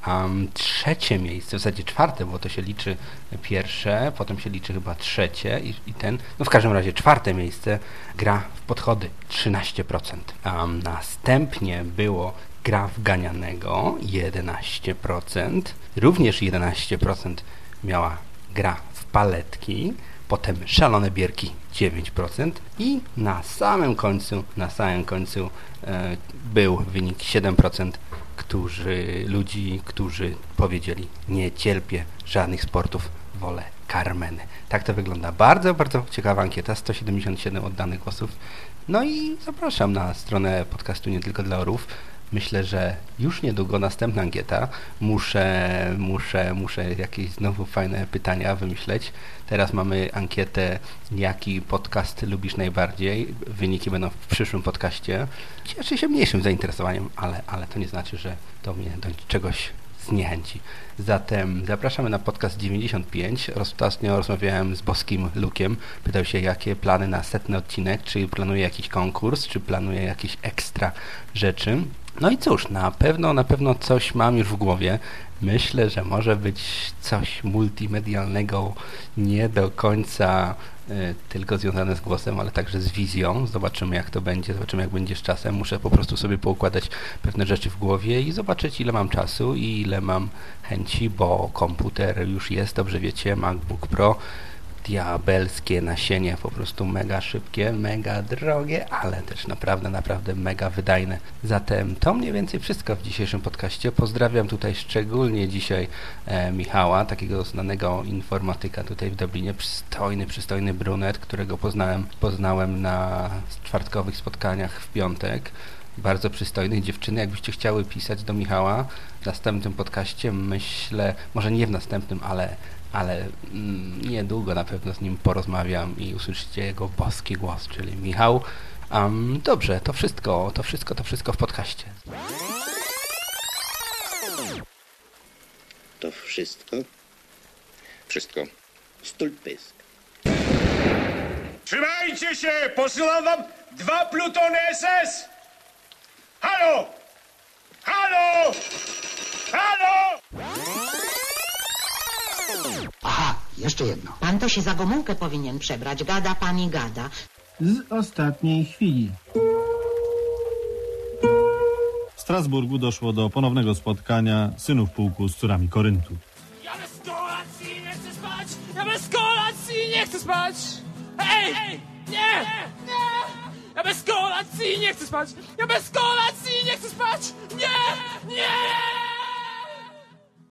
um, trzecie miejsce, w zasadzie czwarte, bo to się liczy pierwsze, potem się liczy chyba trzecie i, i ten, no w każdym razie czwarte miejsce gra w podchody 13%. Um, następnie było gra w ganianego 11%, również 11% miała gra paletki, potem szalone bierki 9% i na samym końcu, na samym końcu e, był wynik 7%, którzy, ludzi, którzy powiedzieli nie cierpię żadnych sportów, wolę Carmeny. Tak to wygląda. Bardzo, bardzo ciekawa ankieta, 177 oddanych głosów. No i zapraszam na stronę podcastu Nie Tylko dla Orów. Myślę, że już niedługo następna ankieta. Muszę, muszę, muszę jakieś znowu fajne pytania wymyśleć. Teraz mamy ankietę, jaki podcast lubisz najbardziej. Wyniki będą w przyszłym podcaście. Cieszę się mniejszym zainteresowaniem, ale, ale to nie znaczy, że to mnie do czegoś zniechęci. Zatem zapraszamy na podcast 95. Ostatnio rozmawiałem z Boskim Lukiem. Pytał się, jakie plany na setny odcinek, czy planuje jakiś konkurs, czy planuje jakieś ekstra rzeczy. No i cóż, na pewno, na pewno coś mam już w głowie. Myślę, że może być coś multimedialnego, nie do końca y, tylko związane z głosem, ale także z wizją. Zobaczymy jak to będzie, zobaczymy jak będzie z czasem. Muszę po prostu sobie poukładać pewne rzeczy w głowie i zobaczyć ile mam czasu i ile mam chęci, bo komputer już jest, dobrze wiecie, MacBook Pro diabelskie nasienie, po prostu mega szybkie, mega drogie, ale też naprawdę, naprawdę mega wydajne. Zatem to mniej więcej wszystko w dzisiejszym podcaście. Pozdrawiam tutaj szczególnie dzisiaj e, Michała, takiego znanego informatyka tutaj w Dublinie, przystojny, przystojny brunet, którego poznałem, poznałem na czwartkowych spotkaniach w piątek bardzo przystojnych dziewczyny. Jakbyście chciały pisać do Michała w następnym podcaście, myślę, może nie w następnym, ale ale mm, niedługo na pewno z nim porozmawiam i usłyszycie jego boski głos, czyli Michał. Um, dobrze, to wszystko, to wszystko, to wszystko w podcaście. To wszystko? Wszystko. Stulpysk. Trzymajcie się! Posyłam wam dwa plutony SS! Halo! Halo! Halo! Aha, jeszcze jedno. Pan to się za Gomułkę powinien przebrać. Gada pani gada. Z ostatniej chwili. W Strasburgu doszło do ponownego spotkania synów pułku z córami Koryntu. Ja bez kolacji nie chcę spać! Ja bez kolacji nie chcę spać! Ej! Ej! Nie! Nie! Ja bez kolacji nie chcę spać! Ja bez kolacji nie chcę spać! Nie! Nie!